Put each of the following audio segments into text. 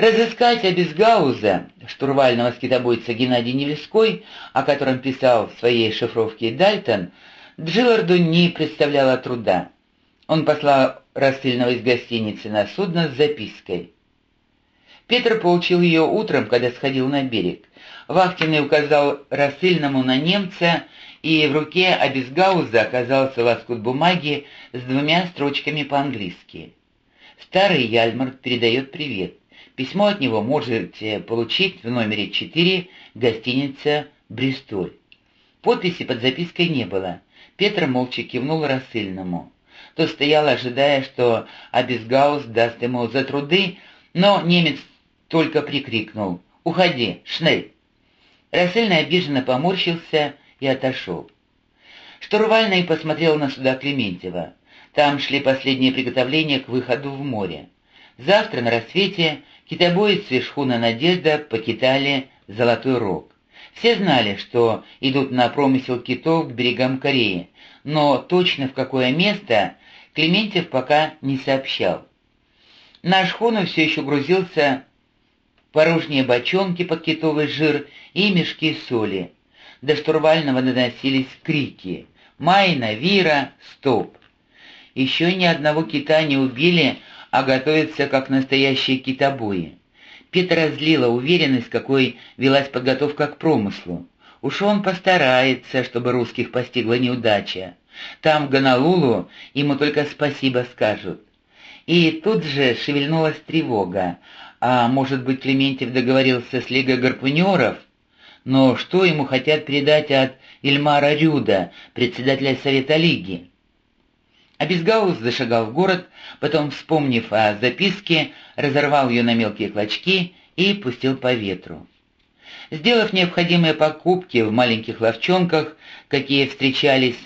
Разыскать Абисгауза, штурвального скитобойца Геннадий Невельской, о котором писал в своей шифровке Дальтон, Джилларду не представляло труда. Он послал рассыльного из гостиницы на судно с запиской. Петр получил ее утром, когда сходил на берег. Вахтенный указал рассыльному на немца, и в руке Абисгауза оказался лоскут бумаги с двумя строчками по-английски. Старый Яльмарт передает привет. Письмо от него можете получить в номере 4 гостиница «Бристоль». Подписи под запиской не было. Петр молча кивнул рассыльному. Тот стоял, ожидая, что Абисгаус даст ему за труды, но немец только прикрикнул «Уходи, Шнель!». Рассыльный обиженно поморщился и отошел. Штурвальный посмотрел на суда Клементьева. Там шли последние приготовления к выходу в море. Завтра на рассвете китобоец и шхуна «Надежда» покидали Золотой Рог. Все знали, что идут на промысел китов к берегам Кореи, но точно в какое место Клементьев пока не сообщал. На шхуну все еще грузился порожние бочонки под китовый жир и мешки соли. До штурвального доносились крики «Майна! Вира! Стоп!». Еще ни одного кита не убили, а готовятся как настоящие китобои. Петра разлила уверенность, какой велась подготовка к промыслу. Уж он постарается, чтобы русских постигла неудача. Там, в Гонолулу, ему только спасибо скажут. И тут же шевельнулась тревога. А может быть, Клементьев договорился с Лигой гарпунеров? Но что ему хотят передать от Ильмара Рюда, председателя Совета Лиги? Абисгаус зашагал в город, потом, вспомнив о записке, разорвал ее на мелкие клочки и пустил по ветру. Сделав необходимые покупки в маленьких ловчонках, какие встречались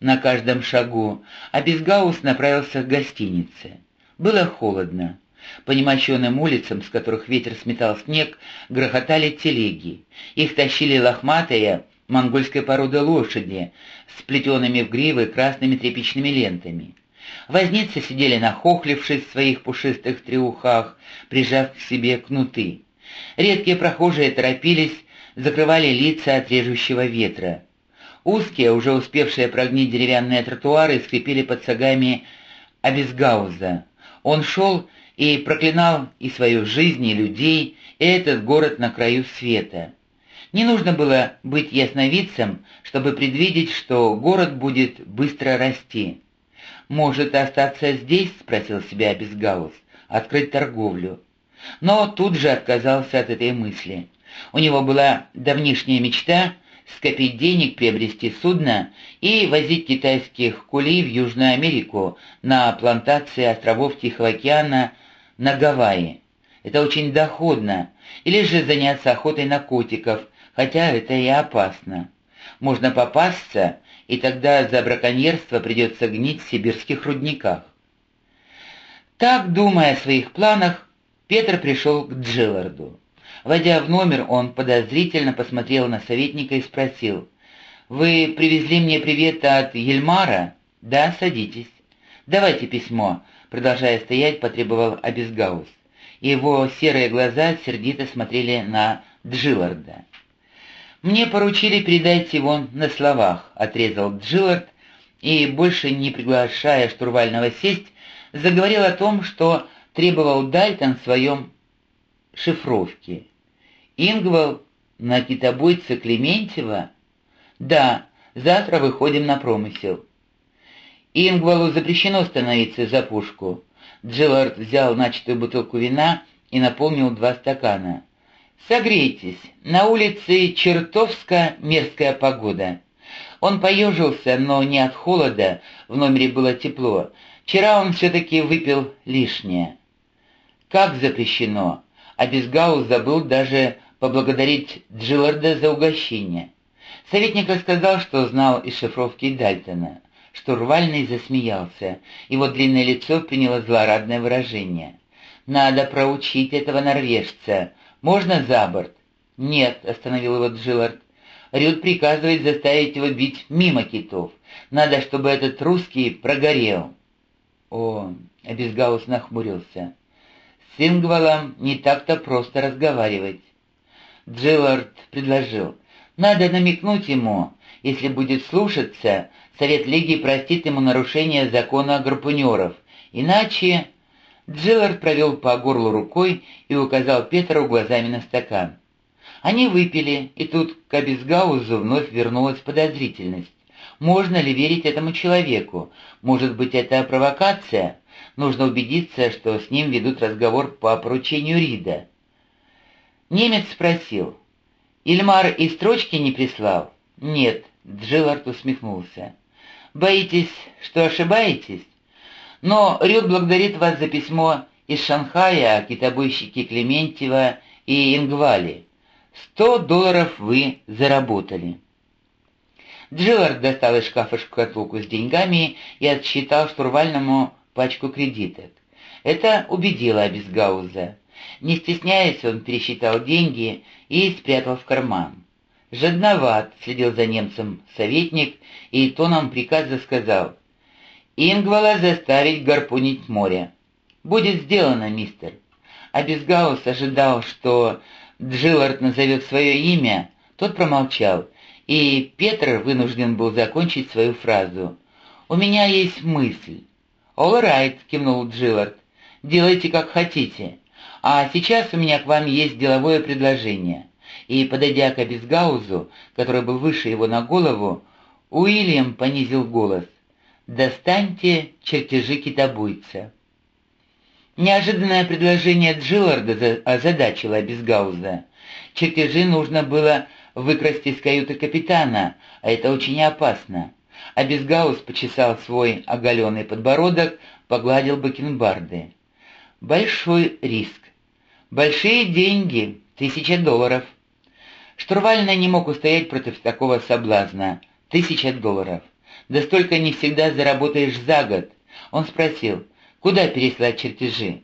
на каждом шагу, Абисгаус направился к гостинице. Было холодно. По немощенным улицам, с которых ветер сметал снег, грохотали телеги. Их тащили лохматые, монгольской породы лошади, с плетеными в гривы красными тряпичными лентами. Возницы сидели нахохлившись в своих пушистых треухах, прижав к себе кнуты. Редкие прохожие торопились, закрывали лица от режущего ветра. Узкие, уже успевшие прогнить деревянные тротуары, скрипели под сагами Абисгауза. Он шел и проклинал и свою жизнь, и людей, и этот город на краю света. Не нужно было быть ясновидцем, чтобы предвидеть, что город будет быстро расти. «Может остаться здесь?» — спросил себя Безгаус. «Открыть торговлю». Но тут же отказался от этой мысли. У него была давнишняя мечта скопить денег, приобрести судно и возить китайских кулей в Южную Америку на плантации островов Тихого океана на Гавайи. Это очень доходно. Или же заняться охотой на котиков, хотя это и опасно. Можно попасться, и тогда за браконьерство придется гнить в сибирских рудниках. Так, думая о своих планах, Петр пришел к Джилларду. Войдя в номер, он подозрительно посмотрел на советника и спросил, «Вы привезли мне привет от Ельмара?» «Да, садитесь». «Давайте письмо», — продолжая стоять, потребовал Абисгаус. Его серые глаза сердито смотрели на Джилларда. «Мне поручили передать его на словах», — отрезал Джиллард, и, больше не приглашая штурвального сесть, заговорил о том, что требовал Дальтон в своем шифровке. «Ингвал на китобойца Клементьева?» «Да, завтра выходим на промысел». «Ингвалу запрещено становиться за пушку». Джиллард взял начатую бутылку вина и наполнил два стакана. «Согрейтесь, на улице чертовска мерзкая погода». Он поежился, но не от холода, в номере было тепло. Вчера он все-таки выпил лишнее. «Как запрещено?» А Безгаус забыл даже поблагодарить Джилларда за угощение. Советник рассказал, что знал из шифровки Дальтона. Штурвальный засмеялся. Его длинное лицо приняло злорадное выражение. «Надо проучить этого норвежца. Можно за борт?» «Нет», — остановил его Джиллард. «Рюд приказывает заставить его бить мимо китов. Надо, чтобы этот русский прогорел». «О!» — Абисгаус нахмурился. С Ингвалом не так-то просто разговаривать. Джиллард предложил. Надо намекнуть ему, если будет слушаться, Совет Лиги простит ему нарушение закона гарпунеров. Иначе... Джиллард провел по горлу рукой и указал Петру глазами на стакан. Они выпили, и тут к Абисгаузу вновь вернулась подозрительность. Можно ли верить этому человеку? Может быть, это провокация? Нужно убедиться, что с ним ведут разговор по поручению Рида. Немец спросил. «Ильмар и строчки не прислал?» «Нет», — Джиллард усмехнулся. «Боитесь, что ошибаетесь? Но Рюд благодарит вас за письмо из Шанхая о китобойщике Клементьева и Ингвали. Сто долларов вы заработали». Джиллард достал из шкафа шкатулку с деньгами и отсчитал штурвальному пачку кредиток. Это убедило Абисгауза. Не стесняясь, он пересчитал деньги и спрятал в карман. «Жадноват», — следил за немцем советник и тоном приказа сказал, «Ингвала заставить гарпунить море». «Будет сделано, мистер». Абисгаус ожидал, что Джиллард назовет свое имя, тот промолчал, и Петр вынужден был закончить свою фразу. «У меня есть мысль». «All right», — кивнул Джиллард. «Делайте, как хотите. А сейчас у меня к вам есть деловое предложение». И, подойдя к Абисгаузу, который был выше его на голову, Уильям понизил голос. «Достаньте чертежи китобуйца». Неожиданное предложение Джилларда озадачило Абисгауза. Чертежи нужно было выкрасть из каюты капитана, а это очень опасно. А Безгаус почесал свой оголенный подбородок, погладил бакенбарды. Большой риск. Большие деньги, тысяча долларов. Штурвальный не мог устоять против такого соблазна. Тысяча долларов. Да столько не всегда заработаешь за год. Он спросил, куда переслать чертежи.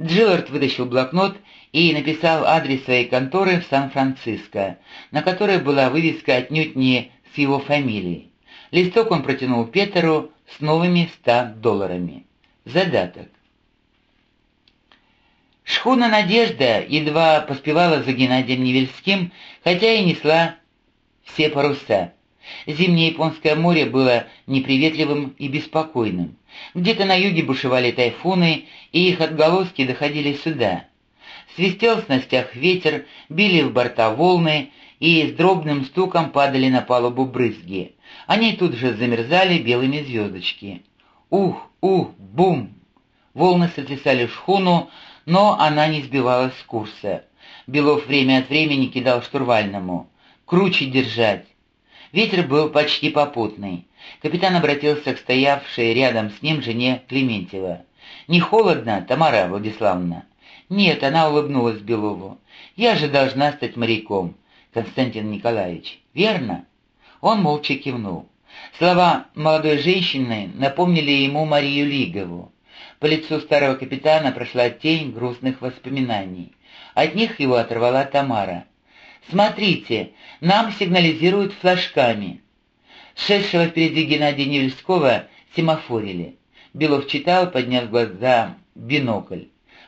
Джиллард вытащил блокнот и написал адрес своей конторы в Сан-Франциско, на которой была вывеска отнюдь не с его фамилией. Листок он протянул Петеру с новыми ста долларами. Задаток. Шхуна «Надежда» едва поспевала за Геннадием Невельским, хотя и несла все паруса. Зимнее Японское море было неприветливым и беспокойным. Где-то на юге бушевали тайфуны, и их отголоски доходили сюда. Свистел в снастях ветер, били в борта волны, и с дробным стуком падали на палубу брызги. Они тут же замерзали белыми звездочки. Ух, ух, бум! Волны сотрясали шхуну, но она не сбивалась с курса. Белов время от времени кидал штурвальному. «Круче держать!» Ветер был почти попутный. Капитан обратился к стоявшей рядом с ним жене Клементьева. «Не холодно, Тамара Владиславовна?» «Нет», — она улыбнулась Белову. «Я же должна стать моряком, Константин Николаевич, верно?» Он молча кивнул. Слова молодой женщины напомнили ему Марию Лигову. По лицу старого капитана прошла тень грустных воспоминаний. От них его оторвала Тамара. «Смотрите, нам сигнализируют флажками». Шедшего впереди Геннадия Невельского семафорили. Белов читал, подняв глаза бинокль.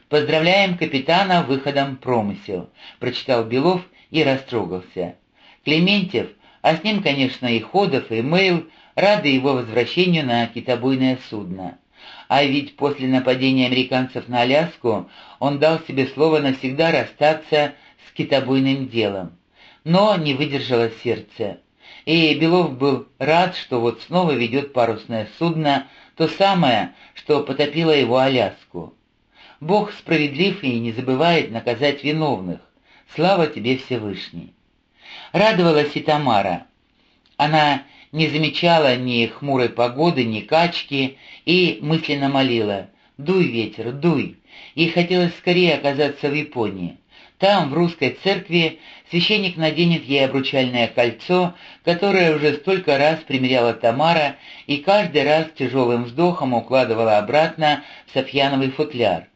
«Поздравляем капитана выходом промысел», — прочитал Белов и растрогался. Клементьев, а с ним, конечно, и Ходов, и Мейл, рады его возвращению на китобойное судно. А ведь после нападения американцев на Аляску он дал себе слово навсегда расстаться китобойным делом. Но не выдержало сердце. И Белов был рад, что вот снова ведет парусное судно, то самое, что потопило его Аляску. Бог справедлив и не забывает наказать виновных. Слава тебе, Всевышний!» Радовалась и Тамара. Она не замечала ни хмурой погоды, ни качки, и мысленно молила «Дуй, ветер, дуй!» Ей хотелось скорее оказаться в Японии. Там, в русской церкви, священник наденет ей обручальное кольцо, которое уже столько раз примеряла Тамара и каждый раз тяжелым вздохом укладывала обратно в софьяновый футляр.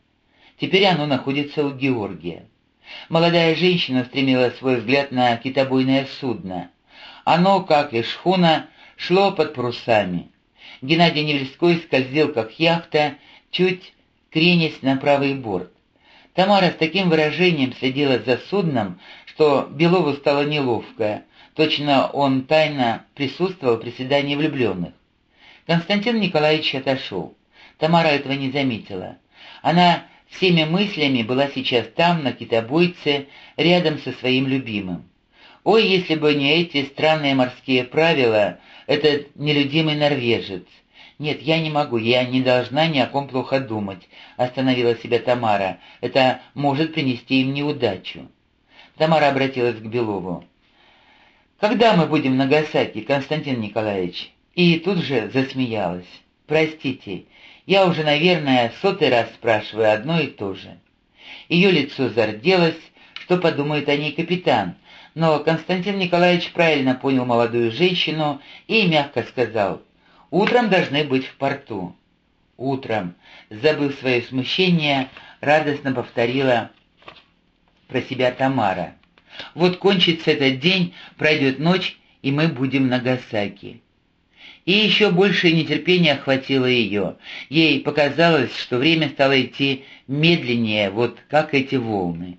Теперь оно находится у Георгия. Молодая женщина стремила свой взгляд на китобойное судно. Оно, как и шхуна, шло под парусами. Геннадий Невельской скользил, как яхта, чуть кренясь на правый борт. Тамара с таким выражением следила за судном, что Белову стало неловко. Точно он тайно присутствовал при свидании влюбленных. Константин Николаевич отошел. Тамара этого не заметила. Она всеми мыслями была сейчас там, на китобойце, рядом со своим любимым. Ой, если бы не эти странные морские правила, этот нелюдимый норвежец. Нет, я не могу, я не должна ни о ком плохо думать, остановила себя Тамара. Это может принести им неудачу. Тамара обратилась к Белову. «Когда мы будем в Нагасаки, Константин Николаевич?» И тут же засмеялась. «Простите, я уже, наверное, сотый раз спрашиваю одно и то же». Ее лицо зарделось, что подумает о ней капитан, но Константин Николаевич правильно понял молодую женщину и мягко сказал, «Утром должны быть в порту». «Утром», забыв свое смущение, радостно повторила про себя Тамара. «Вот кончится этот день, пройдет ночь, и мы будем в Нагасаки». И еще большее нетерпение охватило ее. Ей показалось, что время стало идти медленнее, вот как эти волны.